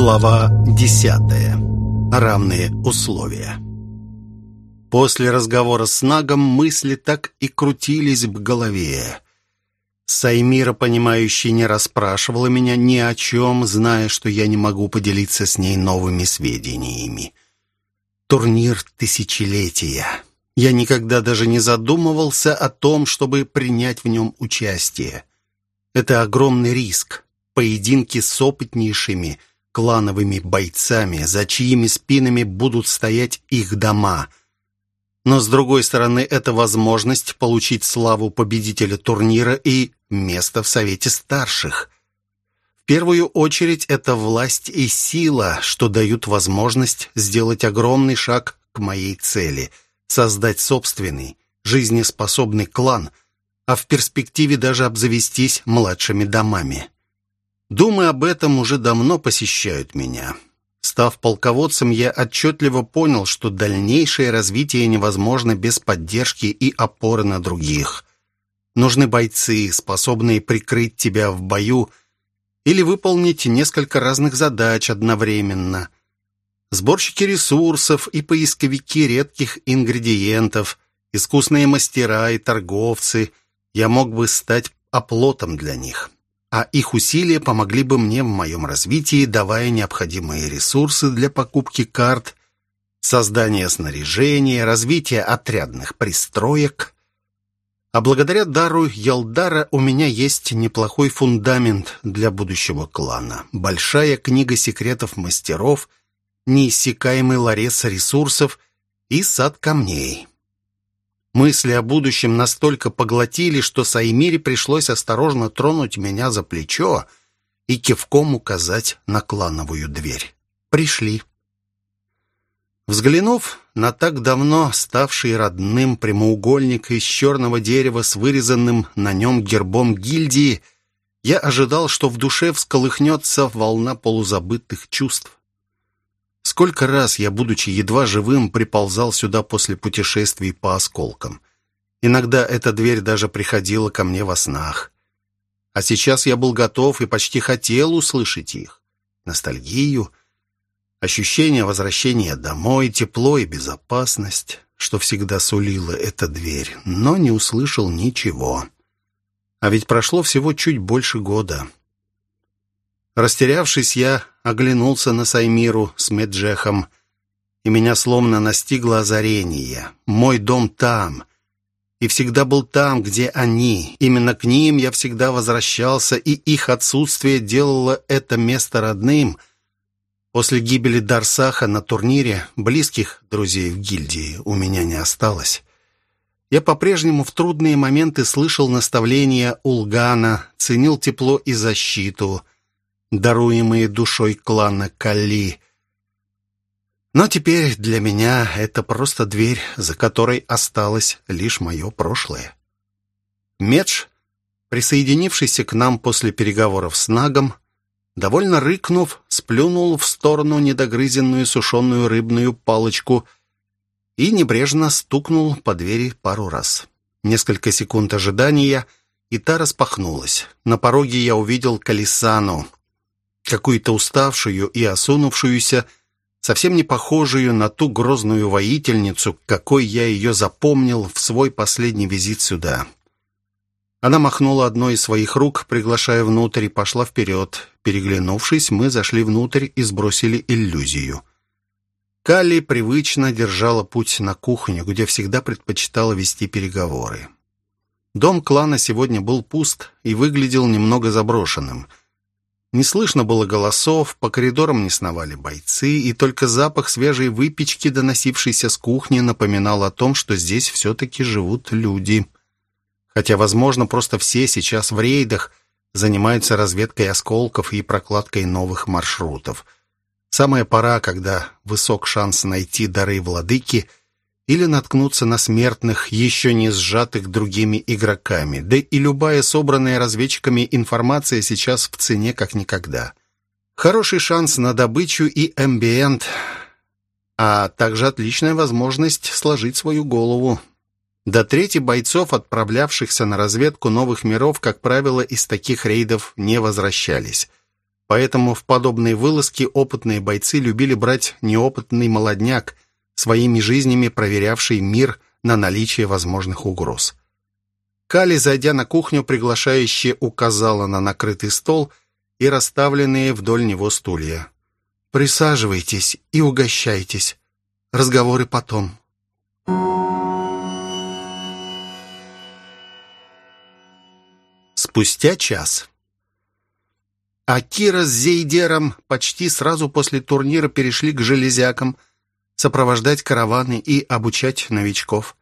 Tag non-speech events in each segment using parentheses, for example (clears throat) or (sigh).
Глава 10. Равные условия. После разговора с Нагом мысли так и крутились в голове. Саймира, понимающий, не расспрашивала меня ни о чем, зная, что я не могу поделиться с ней новыми сведениями. Турнир тысячелетия. Я никогда даже не задумывался о том, чтобы принять в нем участие. Это огромный риск. Поединки с опытнейшими клановыми бойцами, за чьими спинами будут стоять их дома. Но, с другой стороны, это возможность получить славу победителя турнира и место в Совете Старших. В первую очередь, это власть и сила, что дают возможность сделать огромный шаг к моей цели – создать собственный, жизнеспособный клан, а в перспективе даже обзавестись младшими домами. Думы об этом уже давно посещают меня. Став полководцем, я отчетливо понял, что дальнейшее развитие невозможно без поддержки и опоры на других. Нужны бойцы, способные прикрыть тебя в бою или выполнить несколько разных задач одновременно. Сборщики ресурсов и поисковики редких ингредиентов, искусные мастера и торговцы. Я мог бы стать оплотом для них а их усилия помогли бы мне в моем развитии, давая необходимые ресурсы для покупки карт, создания снаряжения, развития отрядных пристроек. А благодаря дару Ялдара у меня есть неплохой фундамент для будущего клана. Большая книга секретов мастеров, неиссякаемый ларец ресурсов и сад камней. Мысли о будущем настолько поглотили, что Саймире пришлось осторожно тронуть меня за плечо и кивком указать на клановую дверь. «Пришли». Взглянув на так давно ставший родным прямоугольник из черного дерева с вырезанным на нем гербом гильдии, я ожидал, что в душе всколыхнется волна полузабытых чувств. Сколько раз я, будучи едва живым, приползал сюда после путешествий по осколкам. Иногда эта дверь даже приходила ко мне во снах. А сейчас я был готов и почти хотел услышать их. Ностальгию, ощущение возвращения домой, тепло и безопасность, что всегда сулила эта дверь, но не услышал ничего. А ведь прошло всего чуть больше года. Растерявшись, я оглянулся на Саймиру с Меджехом, и меня словно настигло озарение. Мой дом там, и всегда был там, где они. Именно к ним я всегда возвращался, и их отсутствие делало это место родным. После гибели Дарсаха на турнире близких друзей в гильдии у меня не осталось. Я по-прежнему в трудные моменты слышал наставления Улгана, ценил тепло и защиту — даруемые душой клана Кали. Но теперь для меня это просто дверь, за которой осталось лишь мое прошлое. Медж, присоединившийся к нам после переговоров с Нагом, довольно рыкнув, сплюнул в сторону недогрызенную сушеную рыбную палочку и небрежно стукнул по двери пару раз. Несколько секунд ожидания, и та распахнулась. На пороге я увидел Калисану, какую-то уставшую и осунувшуюся, совсем не похожую на ту грозную воительницу, какой я ее запомнил в свой последний визит сюда. Она махнула одной из своих рук, приглашая внутрь, и пошла вперед. Переглянувшись, мы зашли внутрь и сбросили иллюзию. Калли привычно держала путь на кухню, где всегда предпочитала вести переговоры. Дом клана сегодня был пуст и выглядел немного заброшенным — не слышно было голосов, по коридорам не сновали бойцы, и только запах свежей выпечки, доносившийся с кухни, напоминал о том, что здесь все-таки живут люди. Хотя, возможно, просто все сейчас в рейдах занимаются разведкой осколков и прокладкой новых маршрутов. Самая пора, когда высок шанс найти дары владыки или наткнуться на смертных, еще не сжатых другими игроками. Да и любая собранная разведчиками информация сейчас в цене как никогда. Хороший шанс на добычу и эмбиент, а также отличная возможность сложить свою голову. До трети бойцов, отправлявшихся на разведку новых миров, как правило, из таких рейдов не возвращались. Поэтому в подобные вылазки опытные бойцы любили брать неопытный молодняк, своими жизнями проверявший мир на наличие возможных угроз. Кали, зайдя на кухню, приглашающе указала на накрытый стол и расставленные вдоль него стулья. «Присаживайтесь и угощайтесь. Разговоры потом». Спустя час. Акира с Зейдером почти сразу после турнира перешли к железякам, сопровождать караваны и обучать новичков.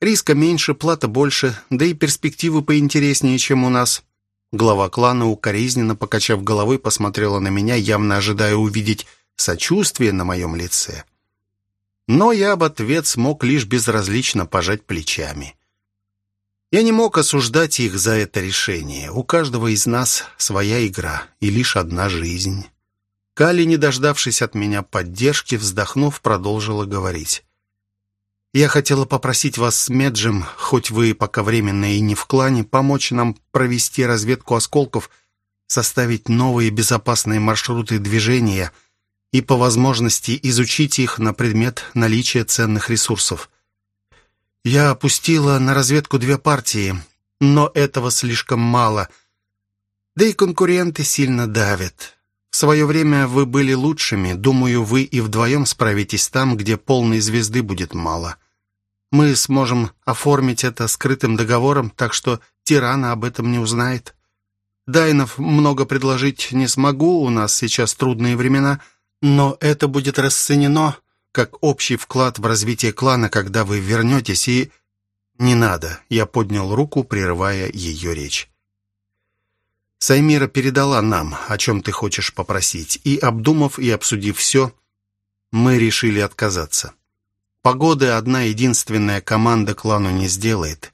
Риска меньше, плата больше, да и перспективы поинтереснее, чем у нас. Глава клана укоризненно, покачав головой, посмотрела на меня, явно ожидая увидеть сочувствие на моем лице. Но я в ответ смог лишь безразлично пожать плечами. Я не мог осуждать их за это решение. У каждого из нас своя игра и лишь одна жизнь. Кали, не дождавшись от меня поддержки, вздохнув, продолжила говорить. «Я хотела попросить вас с Меджем, хоть вы пока временно и не в клане, помочь нам провести разведку осколков, составить новые безопасные маршруты движения и, по возможности, изучить их на предмет наличия ценных ресурсов». Я опустила на разведку две партии, но этого слишком мало. Да и конкуренты сильно давят. В свое время вы были лучшими. Думаю, вы и вдвоем справитесь там, где полной звезды будет мало. Мы сможем оформить это скрытым договором, так что тирана об этом не узнает. Дайнов много предложить не смогу, у нас сейчас трудные времена, но это будет расценено как общий вклад в развитие клана, когда вы вернетесь, и... «Не надо», — я поднял руку, прерывая ее речь. Саймира передала нам, о чем ты хочешь попросить, и, обдумав и обсудив все, мы решили отказаться. Погоды одна единственная команда клану не сделает.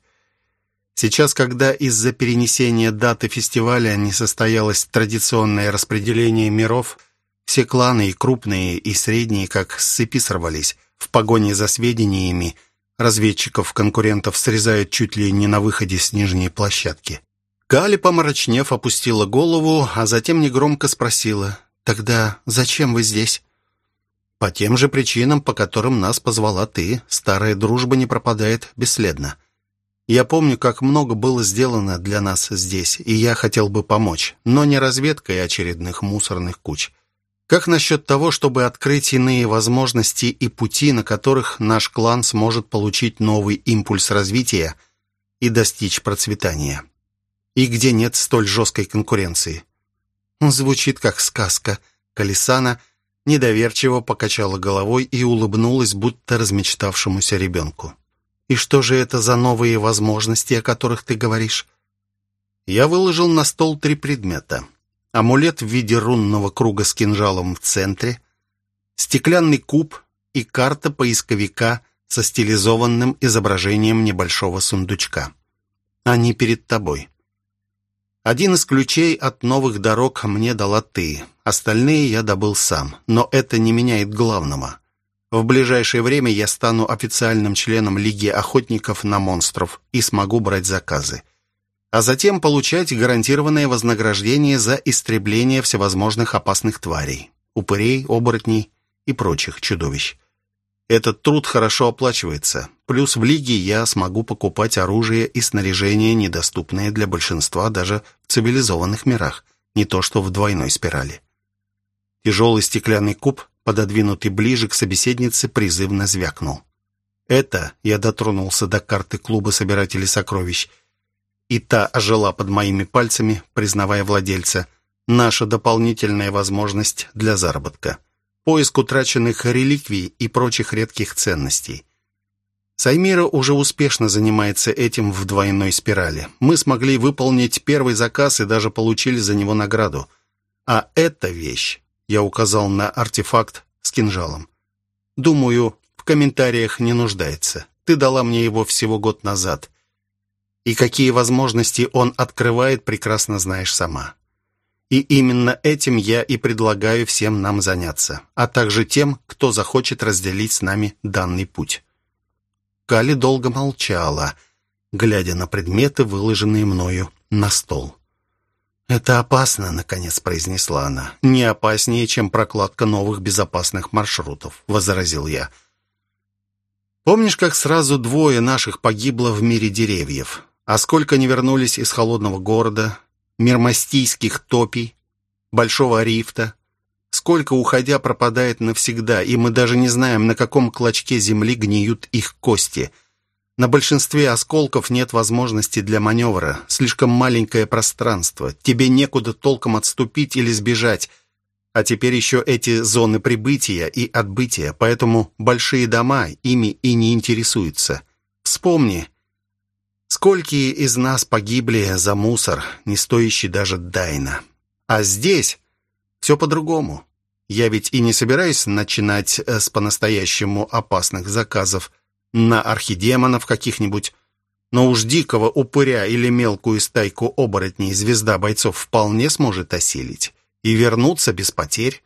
Сейчас, когда из-за перенесения даты фестиваля не состоялось традиционное распределение миров, все кланы, и крупные, и средние, как с цепи сорвались. В погоне за сведениями разведчиков-конкурентов срезают чуть ли не на выходе с нижней площадки. Кали, помрачнев, опустила голову, а затем негромко спросила, «Тогда зачем вы здесь?» «По тем же причинам, по которым нас позвала ты. Старая дружба не пропадает бесследно. Я помню, как много было сделано для нас здесь, и я хотел бы помочь, но не разведкой очередных мусорных куч. Как насчет того, чтобы открыть иные возможности и пути, на которых наш клан сможет получить новый импульс развития и достичь процветания? И где нет столь жесткой конкуренции? Звучит как сказка. Колесана недоверчиво покачала головой и улыбнулась, будто размечтавшемуся ребенку. «И что же это за новые возможности, о которых ты говоришь?» Я выложил на стол три предмета амулет в виде рунного круга с кинжалом в центре, стеклянный куб и карта поисковика со стилизованным изображением небольшого сундучка. Они перед тобой. Один из ключей от новых дорог мне дала ты, остальные я добыл сам, но это не меняет главного. В ближайшее время я стану официальным членом Лиги охотников на монстров и смогу брать заказы а затем получать гарантированное вознаграждение за истребление всевозможных опасных тварей, упырей, оборотней и прочих чудовищ. Этот труд хорошо оплачивается. Плюс в Лиге я смогу покупать оружие и снаряжение, недоступное для большинства даже в цивилизованных мирах, не то что в двойной спирали. Тяжелый стеклянный куб, пододвинутый ближе к собеседнице, призывно звякнул. Это я дотронулся до карты клуба собирателей сокровищ – и та ожила под моими пальцами, признавая владельца. Наша дополнительная возможность для заработка. Поиск утраченных реликвий и прочих редких ценностей. Саймира уже успешно занимается этим в двойной спирали. Мы смогли выполнить первый заказ и даже получили за него награду. А эта вещь, я указал на артефакт с кинжалом. Думаю, в комментариях не нуждается. Ты дала мне его всего год назад. И какие возможности он открывает, прекрасно знаешь сама. И именно этим я и предлагаю всем нам заняться, а также тем, кто захочет разделить с нами данный путь. Кали долго молчала, глядя на предметы, выложенные мною на стол. «Это опасно», — наконец произнесла она. «Не опаснее, чем прокладка новых безопасных маршрутов», — возразил я. «Помнишь, как сразу двое наших погибло в мире деревьев? А сколько не вернулись из холодного города, мирмастийских топий, большого рифта? Сколько, уходя, пропадает навсегда, и мы даже не знаем, на каком клочке земли гниют их кости». На большинстве осколков нет возможности для маневра. Слишком маленькое пространство. Тебе некуда толком отступить или сбежать. А теперь еще эти зоны прибытия и отбытия. Поэтому большие дома ими и не интересуются. Вспомни, сколькие из нас погибли за мусор, не стоящий даже Дайна. А здесь все по-другому. Я ведь и не собираюсь начинать э, с по-настоящему опасных заказов – на архидемонов каких-нибудь. Но уж дикого упыря или мелкую стайку оборотней звезда бойцов вполне сможет осилить и вернуться без потерь.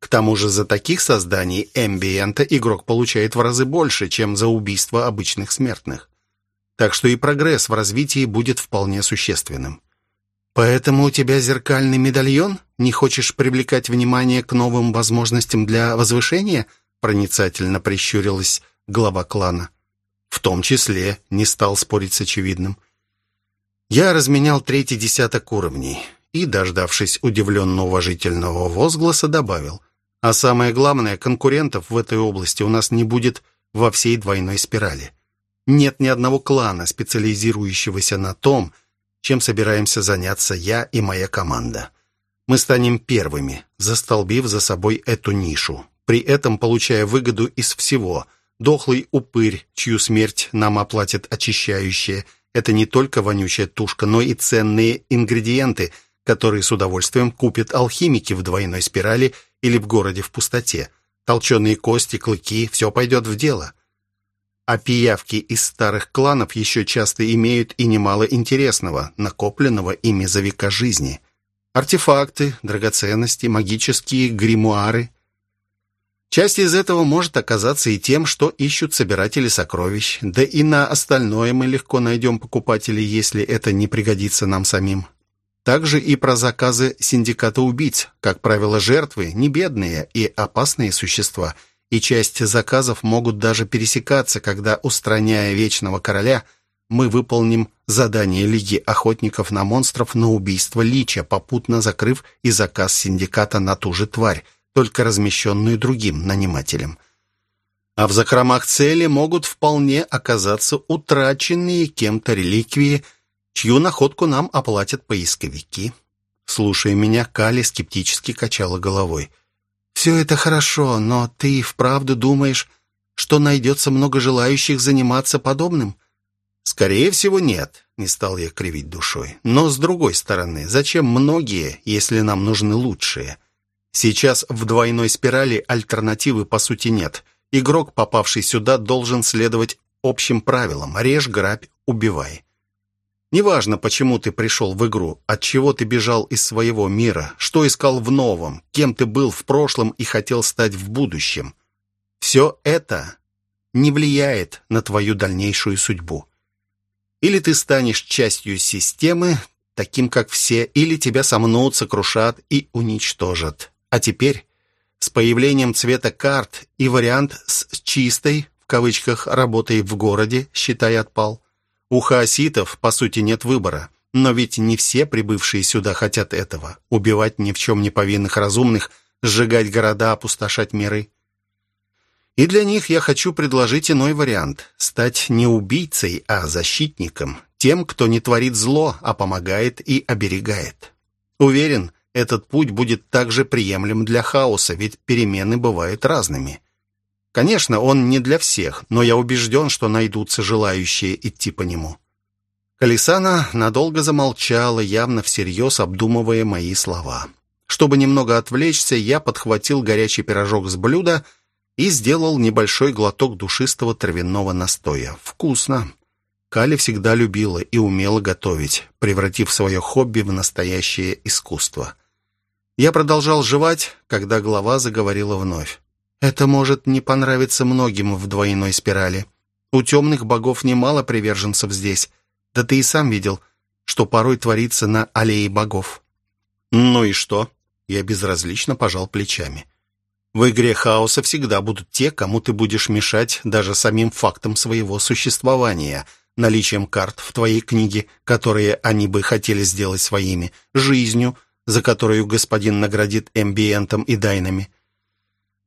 К тому же за таких созданий эмбиента игрок получает в разы больше, чем за убийство обычных смертных. Так что и прогресс в развитии будет вполне существенным. «Поэтому у тебя зеркальный медальон? Не хочешь привлекать внимание к новым возможностям для возвышения?» проницательно прищурилась глава клана. В том числе не стал спорить с очевидным. Я разменял третий десяток уровней и, дождавшись удивленно-уважительного возгласа, добавил. А самое главное, конкурентов в этой области у нас не будет во всей двойной спирали. Нет ни одного клана, специализирующегося на том, чем собираемся заняться я и моя команда. Мы станем первыми, застолбив за собой эту нишу, при этом получая выгоду из всего – Дохлый упырь, чью смерть нам оплатят очищающие. Это не только вонючая тушка, но и ценные ингредиенты, которые с удовольствием купят алхимики в двойной спирали или в городе в пустоте. Толченые кости, клыки — все пойдет в дело. А пиявки из старых кланов еще часто имеют и немало интересного, накопленного ими за века жизни. Артефакты, драгоценности, магические гримуары — Часть из этого может оказаться и тем, что ищут собиратели сокровищ, да и на остальное мы легко найдем покупателей, если это не пригодится нам самим. Также и про заказы синдиката убийц. Как правило, жертвы не бедные и опасные существа, и часть заказов могут даже пересекаться, когда, устраняя Вечного Короля, мы выполним задание Лиги Охотников на Монстров на убийство Лича, попутно закрыв и заказ синдиката на ту же тварь, только размещенную другим нанимателем. А в закромах цели могут вполне оказаться утраченные кем-то реликвии, чью находку нам оплатят поисковики. Слушая меня, Кали скептически качала головой. «Все это хорошо, но ты вправду думаешь, что найдется много желающих заниматься подобным?» «Скорее всего, нет», — не стал я кривить душой. «Но, с другой стороны, зачем многие, если нам нужны лучшие?» Сейчас в двойной спирали альтернативы по сути нет. Игрок, попавший сюда, должен следовать общим правилам. Режь, грабь, убивай. Неважно, почему ты пришел в игру, от чего ты бежал из своего мира, что искал в новом, кем ты был в прошлом и хотел стать в будущем. Все это не влияет на твою дальнейшую судьбу. Или ты станешь частью системы, таким как все, или тебя сомнут, сокрушат и уничтожат. А теперь, с появлением цвета карт и вариант с «чистой», в кавычках, работой в городе, считай, отпал. У хаоситов, по сути, нет выбора. Но ведь не все прибывшие сюда хотят этого. Убивать ни в чем не повинных разумных, сжигать города, опустошать миры. И для них я хочу предложить иной вариант. Стать не убийцей, а защитником. Тем, кто не творит зло, а помогает и оберегает. Уверен, этот путь будет также приемлем для хаоса, ведь перемены бывают разными. Конечно, он не для всех, но я убежден, что найдутся желающие идти по нему. Колесана надолго замолчала, явно всерьез обдумывая мои слова. Чтобы немного отвлечься, я подхватил горячий пирожок с блюда и сделал небольшой глоток душистого травяного настоя. Вкусно. Кали всегда любила и умела готовить, превратив свое хобби в настоящее искусство. Я продолжал жевать, когда голова заговорила вновь. «Это может не понравиться многим в двойной спирали. У темных богов немало приверженцев здесь. Да ты и сам видел, что порой творится на аллее богов. «Ну и что?» Я безразлично пожал плечами. В игре хаоса всегда будут те, кому ты будешь мешать даже самим фактом своего существования, наличием карт в твоей книге, которые они бы хотели сделать своими, жизнью, за которую господин наградит эмбиентом и дайнами.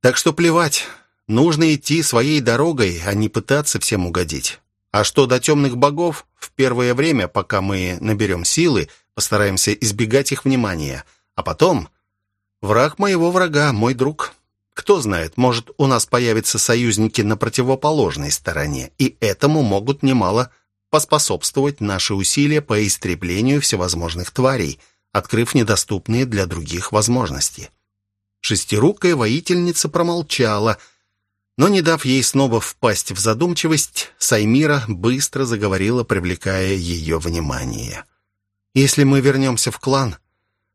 Так что плевать, нужно идти своей дорогой, а не пытаться всем угодить. А что до темных богов, в первое время, пока мы наберем силы, постараемся избегать их внимания, а потом... Враг моего врага, мой друг. Кто знает, может, у нас появятся союзники на противоположной стороне, и этому могут немало поспособствовать наши усилия по истреблению всевозможных тварей, открыв недоступные для других возможности. Шестирукая воительница промолчала, но, не дав ей снова впасть в задумчивость, Саймира быстро заговорила, привлекая ее внимание. «Если мы вернемся в клан,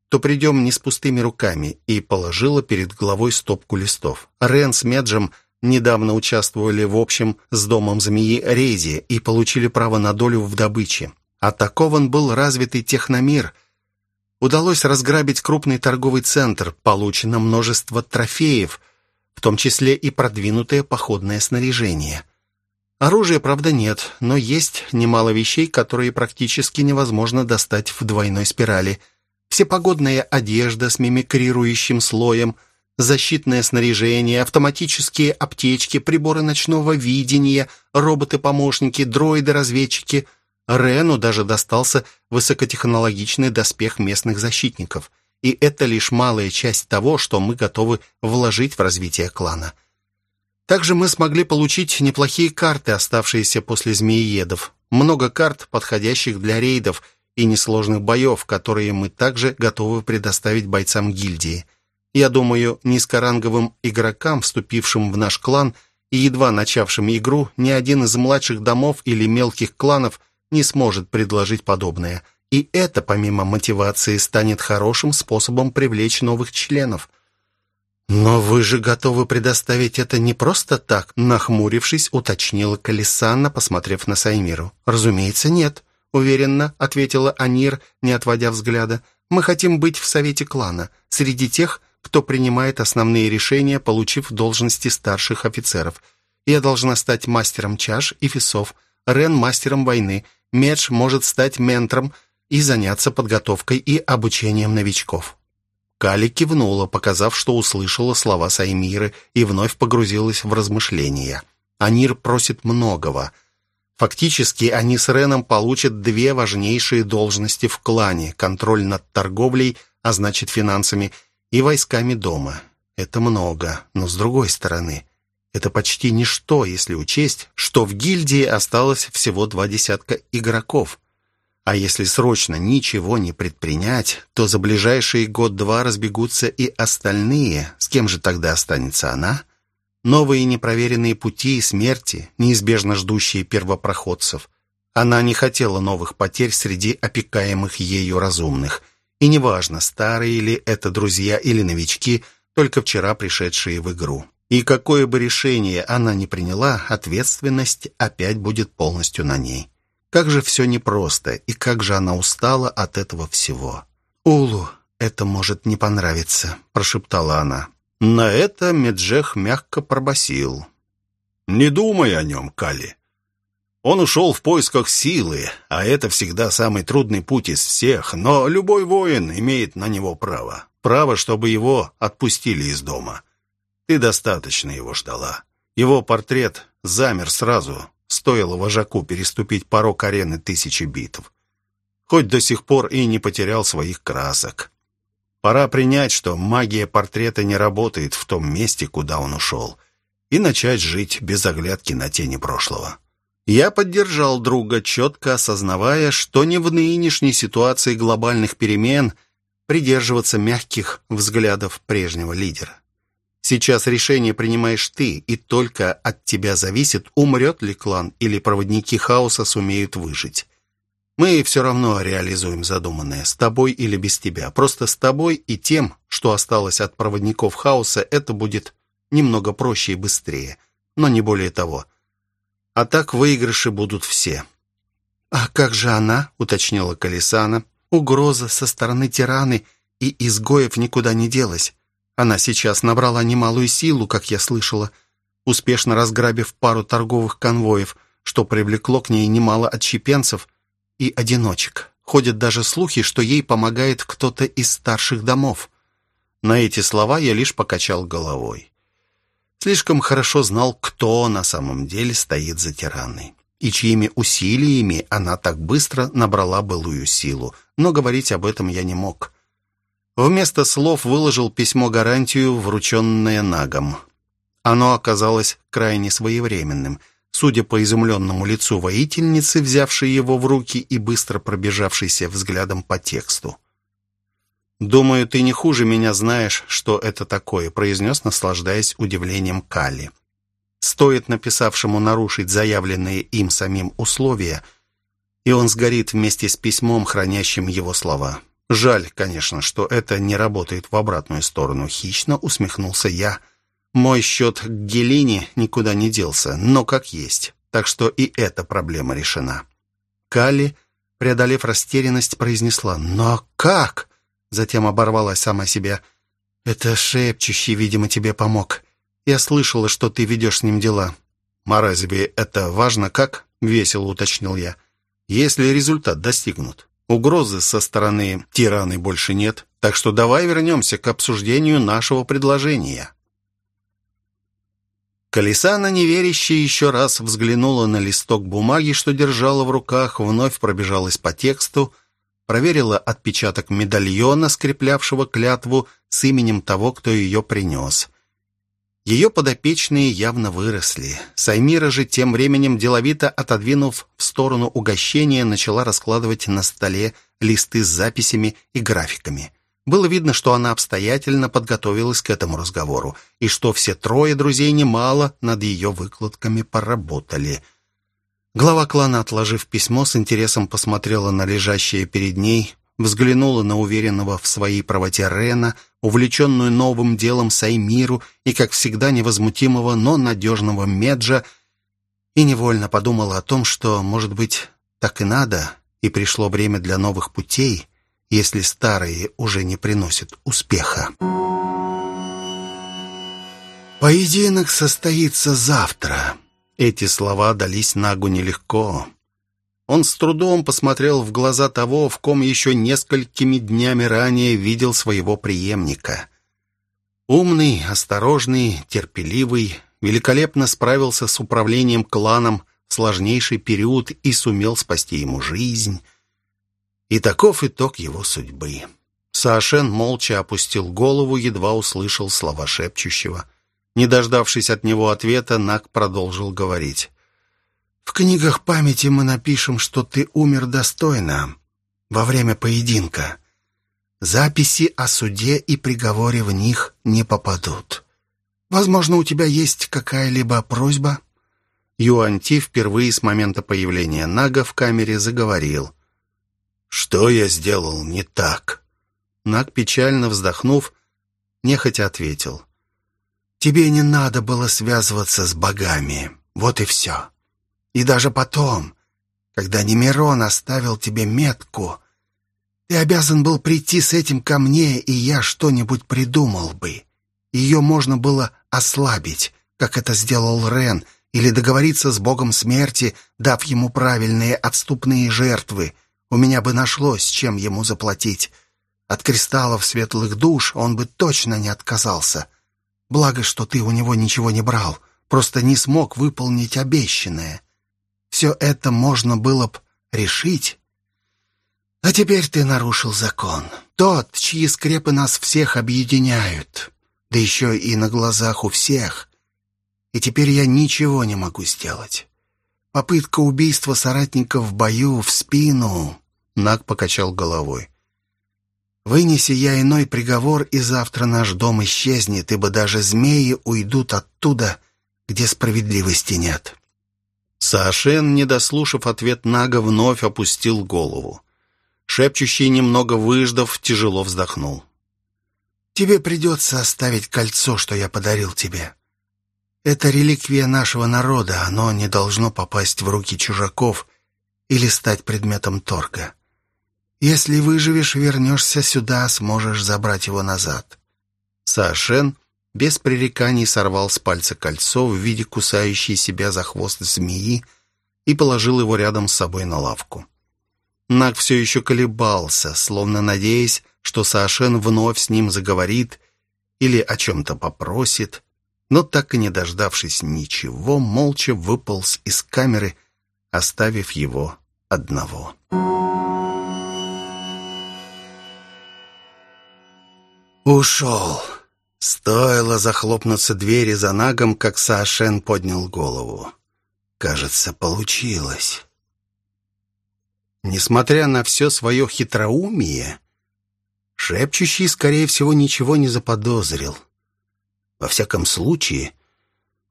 то придем не с пустыми руками», и положила перед главой стопку листов. Рен с Меджем недавно участвовали в общем с домом змеи рейде и получили право на долю в добыче. Атакован был развитый техномир. Удалось разграбить крупный торговый центр, получено множество трофеев, в том числе и продвинутое походное снаряжение. Оружия, правда, нет, но есть немало вещей, которые практически невозможно достать в двойной спирали – всепогодная одежда с мимикрирующим слоем, защитное снаряжение, автоматические аптечки, приборы ночного видения, роботы-помощники, дроиды-разведчики. Рену даже достался высокотехнологичный доспех местных защитников. И это лишь малая часть того, что мы готовы вложить в развитие клана. Также мы смогли получить неплохие карты, оставшиеся после змеиедов. Много карт, подходящих для рейдов – и несложных боев, которые мы также готовы предоставить бойцам гильдии. Я думаю, низкоранговым игрокам, вступившим в наш клан и едва начавшим игру, ни один из младших домов или мелких кланов не сможет предложить подобное. И это, помимо мотивации, станет хорошим способом привлечь новых членов. «Но вы же готовы предоставить это не просто так?» Нахмурившись, уточнила Колесанна, посмотрев на Саймиру. «Разумеется, нет уверенно ответила Анир, не отводя взгляда. Мы хотим быть в совете клана, среди тех, кто принимает основные решения, получив должности старших офицеров. Я должна стать мастером чаш и фесов, Рен мастером войны, Медж может стать ментором и заняться подготовкой и обучением новичков. Кали кивнула, показав, что услышала слова Саймиры и вновь погрузилась в размышления. Анир просит многого — Фактически они с Реном получат две важнейшие должности в клане – контроль над торговлей, а значит финансами, и войсками дома. Это много, но с другой стороны, это почти ничто, если учесть, что в гильдии осталось всего два десятка игроков. А если срочно ничего не предпринять, то за ближайший год-два разбегутся и остальные. С кем же тогда останется она – новые непроверенные пути и смерти, неизбежно ждущие первопроходцев. Она не хотела новых потерь среди опекаемых ею разумных. И неважно, старые ли это друзья или новички, только вчера пришедшие в игру. И какое бы решение она ни приняла, ответственность опять будет полностью на ней. Как же все непросто, и как же она устала от этого всего. «Улу, это может не понравиться», – прошептала она. На это Меджех мягко пробасил. «Не думай о нем, Кали. Он ушел в поисках силы, а это всегда самый трудный путь из всех, но любой воин имеет на него право. Право, чтобы его отпустили из дома. Ты достаточно его ждала. Его портрет замер сразу, стоило вожаку переступить порог арены тысячи битв. Хоть до сих пор и не потерял своих красок. Пора принять, что магия портрета не работает в том месте, куда он ушел, и начать жить без оглядки на тени прошлого. Я поддержал друга, четко осознавая, что не в нынешней ситуации глобальных перемен придерживаться мягких взглядов прежнего лидера. Сейчас решение принимаешь ты, и только от тебя зависит, умрет ли клан или проводники хаоса сумеют выжить. Мы все равно реализуем задуманное, с тобой или без тебя. Просто с тобой и тем, что осталось от проводников хаоса, это будет немного проще и быстрее, но не более того. А так выигрыши будут все. «А как же она?» — уточнила Колесана. «Угроза со стороны тираны и изгоев никуда не делась. Она сейчас набрала немалую силу, как я слышала, успешно разграбив пару торговых конвоев, что привлекло к ней немало отщепенцев и одиночек. Ходят даже слухи, что ей помогает кто-то из старших домов. На эти слова я лишь покачал головой. Слишком хорошо знал, кто на самом деле стоит за тираной и чьими усилиями она так быстро набрала былую силу. Но говорить об этом я не мог. Вместо слов выложил письмо-гарантию, врученное Нагом. Оно оказалось крайне своевременным. Судя по изумленному лицу воительницы, взявшей его в руки и быстро пробежавшейся взглядом по тексту. «Думаю, ты не хуже меня знаешь, что это такое», произнес, наслаждаясь удивлением Калли. Стоит написавшему нарушить заявленные им самим условия, и он сгорит вместе с письмом, хранящим его слова. Жаль, конечно, что это не работает в обратную сторону. Хищно усмехнулся я. Мой счет к Гелине никуда не делся, но как есть. Так что и эта проблема решена. Калли, преодолев растерянность, произнесла «Но как?» Затем оборвалась сама себя. «Это шепчущий, видимо, тебе помог. Я слышала, что ты ведешь с ним дела». «А разве это важно как?» — весело уточнил я. «Если результат достигнут. Угрозы со стороны тираны больше нет, так что давай вернемся к обсуждению нашего предложения». Колесана, неверящая, еще раз взглянула на листок бумаги, что держала в руках, вновь пробежалась по тексту, проверила отпечаток медальона, скреплявшего клятву с именем того, кто ее принес. Ее подопечные явно выросли. Саймира же тем временем, деловито отодвинув в сторону угощения, начала раскладывать на столе листы с записями и графиками. Было видно, что она обстоятельно подготовилась к этому разговору, и что все трое друзей немало над ее выкладками поработали. Глава клана, отложив письмо, с интересом посмотрела на лежащее перед ней взглянула на уверенного в своей правоте Рена, увлеченную новым делом Саймиру и, как всегда, невозмутимого, но надежного Меджа, и невольно подумала о том, что, может быть, так и надо, и пришло время для новых путей, если старые уже не приносят успеха. «Поединок состоится завтра». Эти слова дались Нагу нелегко. Он с трудом посмотрел в глаза того, в ком еще несколькими днями ранее видел своего преемника. Умный, осторожный, терпеливый, великолепно справился с управлением кланом в сложнейший период и сумел спасти ему жизнь. И таков итог его судьбы. Саошен молча опустил голову, едва услышал слова шепчущего. Не дождавшись от него ответа, Нак продолжил говорить. В книгах памяти мы напишем, что ты умер достойно во время поединка. Записи о суде и приговоре в них не попадут. Возможно, у тебя есть какая-либо просьба?» Юанти впервые с момента появления Нага в камере заговорил. «Что я сделал не так?» Наг, печально вздохнув, нехотя ответил. «Тебе не надо было связываться с богами. Вот и все. И даже потом, когда Немирон оставил тебе метку, ты обязан был прийти с этим ко мне, и я что-нибудь придумал бы. Ее можно было ослабить, как это сделал Рен, или договориться с богом смерти, дав ему правильные отступные жертвы. У меня бы нашлось, чем ему заплатить. От кристаллов светлых душ он бы точно не отказался. Благо, что ты у него ничего не брал, просто не смог выполнить обещанное. Все это можно было б решить. А теперь ты нарушил закон. Тот, чьи скрепы нас всех объединяют. Да еще и на глазах у всех. И теперь я ничего не могу сделать. Попытка убийства соратников в бою, в спину. Наг покачал головой. Вынеси я иной приговор, и завтра наш дом исчезнет, ибо даже змеи уйдут оттуда, где справедливости нет. Саошен, не дослушав ответ Нага, вновь опустил голову. Шепчущий, немного выждав, тяжело вздохнул. «Тебе придется оставить кольцо, что я подарил тебе. Это реликвия нашего народа, оно не должно попасть в руки чужаков или стать предметом торга. Если выживешь, вернешься сюда, сможешь забрать его назад». Саошен без пререканий сорвал с пальца кольцо в виде кусающей себя за хвост змеи и положил его рядом с собой на лавку. Наг все еще колебался, словно надеясь, что Саошен вновь с ним заговорит или о чем-то попросит, но так и не дождавшись ничего, молча выполз из камеры, оставив его одного. Ушел. Стоило захлопнуться двери за Нагом, как Саошен поднял голову. Кажется, получилось. Несмотря на все свое хитроумие, шепчущий, скорее всего, ничего не заподозрил. Во всяком случае,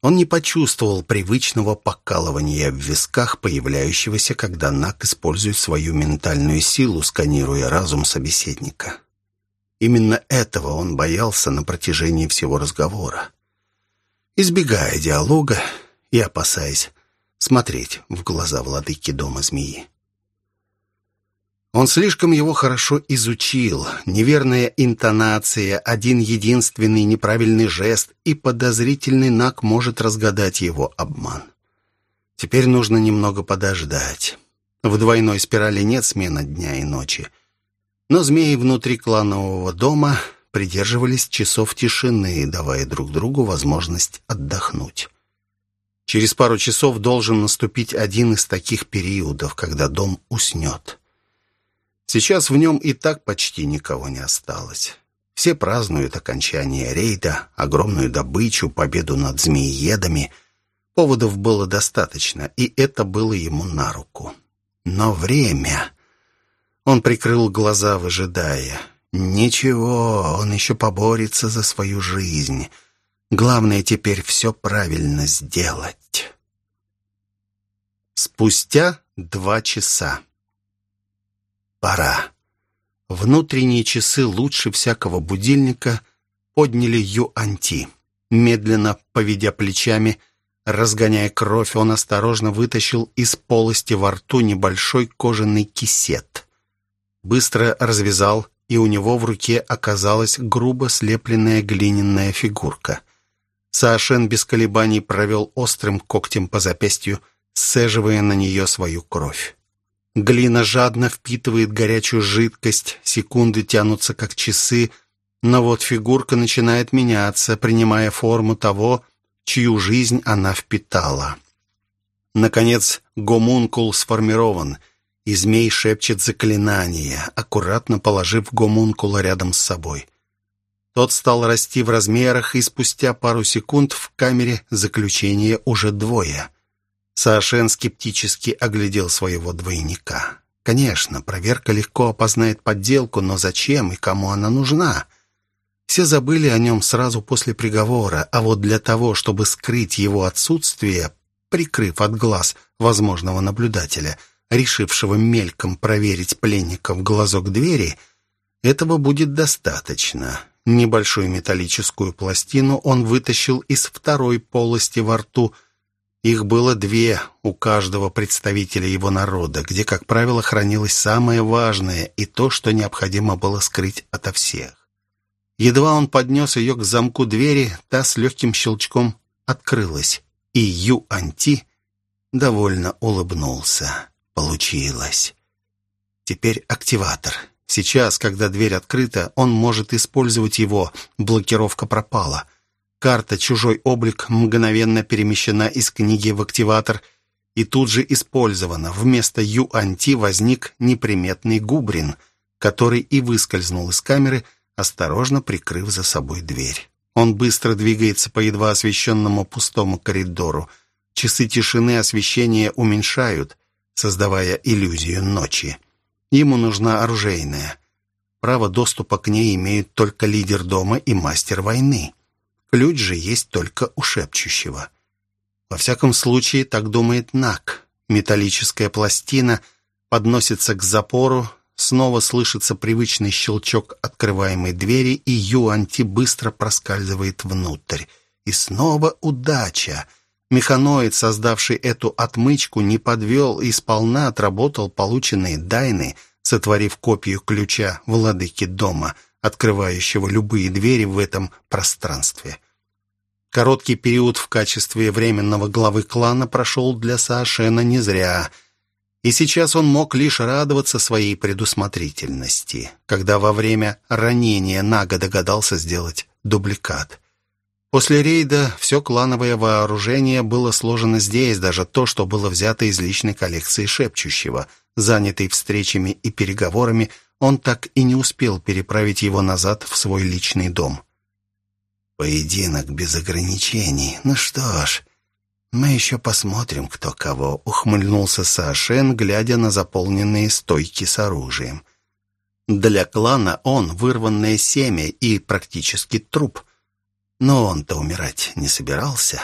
он не почувствовал привычного покалывания в висках, появляющегося, когда Нак использует свою ментальную силу, сканируя разум собеседника. Именно этого он боялся на протяжении всего разговора. Избегая диалога и опасаясь смотреть в глаза владыки дома змеи. Он слишком его хорошо изучил. Неверная интонация, один единственный неправильный жест, и подозрительный Нак может разгадать его обман. Теперь нужно немного подождать. В двойной спирали нет смены дня и ночи. Но змеи внутри кланового дома придерживались часов тишины, давая друг другу возможность отдохнуть. Через пару часов должен наступить один из таких периодов, когда дом уснет. Сейчас в нем и так почти никого не осталось. Все празднуют окончание рейда, огромную добычу, победу над змеиедами. Поводов было достаточно, и это было ему на руку. Но время... Он прикрыл глаза, выжидая. Ничего, он еще поборется за свою жизнь. Главное теперь все правильно сделать. Спустя два часа. Пора. Внутренние часы лучше всякого будильника подняли Юанти. Медленно поведя плечами, разгоняя кровь, он осторожно вытащил из полости во рту небольшой кожаный кисет. Быстро развязал, и у него в руке оказалась грубо слепленная глиняная фигурка. Саошен без колебаний провел острым когтем по запястью, сцеживая на нее свою кровь. Глина жадно впитывает горячую жидкость, секунды тянутся как часы, но вот фигурка начинает меняться, принимая форму того, чью жизнь она впитала. Наконец, гомункул сформирован, и змей шепчет заклинание, аккуратно положив гомункула рядом с собой. Тот стал расти в размерах, и спустя пару секунд в камере заключения уже двое — Саошен скептически оглядел своего двойника. Конечно, проверка легко опознает подделку, но зачем и кому она нужна? Все забыли о нем сразу после приговора, а вот для того, чтобы скрыть его отсутствие, прикрыв от глаз возможного наблюдателя, решившего мельком проверить пленника в глазок двери, этого будет достаточно. Небольшую металлическую пластину он вытащил из второй полости во рту – их было две у каждого представителя его народа, где, как правило, хранилось самое важное и то, что необходимо было скрыть ото всех. Едва он поднес ее к замку двери, та с легким щелчком открылась, и Ю-Анти довольно улыбнулся. Получилось. Теперь активатор. Сейчас, когда дверь открыта, он может использовать его. Блокировка пропала. Карта «Чужой облик» мгновенно перемещена из книги в активатор и тут же использована. Вместо Ю-Анти возник неприметный Губрин, который и выскользнул из камеры, осторожно прикрыв за собой дверь. Он быстро двигается по едва освещенному пустому коридору. Часы тишины освещения уменьшают, создавая иллюзию ночи. Ему нужна оружейная. Право доступа к ней имеют только лидер дома и мастер войны. Ключ же есть только у шепчущего. Во всяком случае, так думает Нак. Металлическая пластина подносится к запору, снова слышится привычный щелчок открываемой двери, и Юанти быстро проскальзывает внутрь. И снова удача. Механоид, создавший эту отмычку, не подвел и сполна отработал полученные дайны, сотворив копию ключа владыки дома, открывающего любые двери в этом пространстве. Короткий период в качестве временного главы клана прошел для Саашена не зря, и сейчас он мог лишь радоваться своей предусмотрительности, когда во время ранения Нага догадался сделать дубликат. После рейда все клановое вооружение было сложено здесь, даже то, что было взято из личной коллекции Шепчущего. Занятый встречами и переговорами, он так и не успел переправить его назад в свой личный дом. «Поединок без ограничений. Ну что ж, мы еще посмотрим, кто кого», — ухмыльнулся Саашен, глядя на заполненные стойки с оружием. Для клана он вырванное семя и практически труп — но он-то умирать не собирался.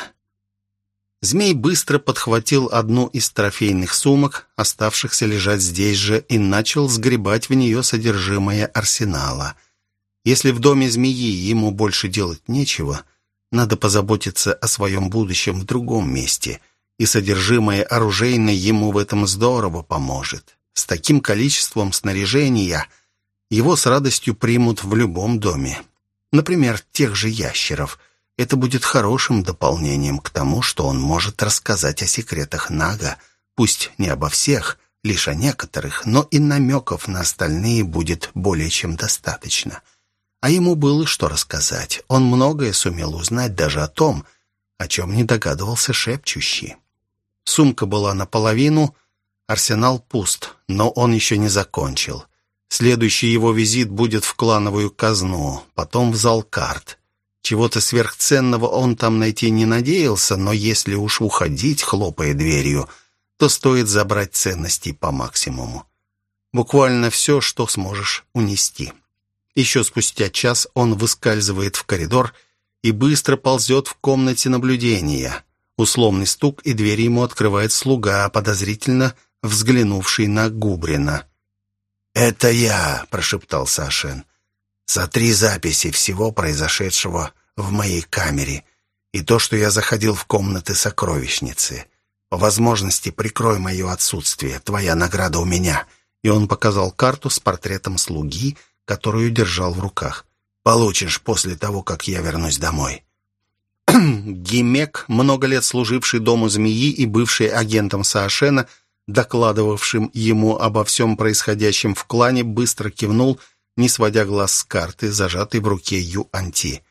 Змей быстро подхватил одну из трофейных сумок, оставшихся лежать здесь же, и начал сгребать в нее содержимое арсенала. Если в доме змеи ему больше делать нечего, надо позаботиться о своем будущем в другом месте, и содержимое оружейной ему в этом здорово поможет. С таким количеством снаряжения его с радостью примут в любом доме. Например, тех же ящеров. Это будет хорошим дополнением к тому, что он может рассказать о секретах Нага, пусть не обо всех, лишь о некоторых, но и намеков на остальные будет более чем достаточно. А ему было что рассказать. Он многое сумел узнать даже о том, о чем не догадывался шепчущий. Сумка была наполовину, арсенал пуст, но он еще не закончил. Следующий его визит будет в клановую казну, потом в зал карт. Чего-то сверхценного он там найти не надеялся, но если уж уходить, хлопая дверью, то стоит забрать ценностей по максимуму. Буквально все, что сможешь унести. Еще спустя час он выскальзывает в коридор и быстро ползет в комнате наблюдения. Условный стук, и дверь ему открывает слуга, подозрительно взглянувший на Губрина. «Это я», — прошептал Сашин. «Сотри записи всего произошедшего в моей камере и то, что я заходил в комнаты сокровищницы. По возможности прикрой мое отсутствие. Твоя награда у меня». И он показал карту с портретом слуги, которую держал в руках. «Получишь после того, как я вернусь домой». (clears throat) Гимек, много лет служивший дому змеи и бывший агентом Саашена, — докладывавшим ему обо всем происходящем в клане, быстро кивнул, не сводя глаз с карты, зажатой в руке Ю-Анти.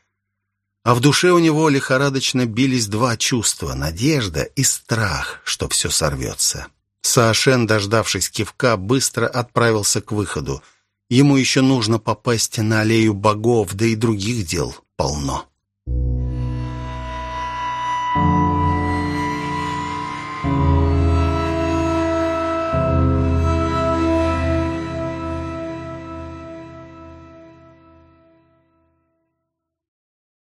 А в душе у него лихорадочно бились два чувства — надежда и страх, что все сорвется. Саошен, дождавшись кивка, быстро отправился к выходу. Ему еще нужно попасть на аллею богов, да и других дел полно.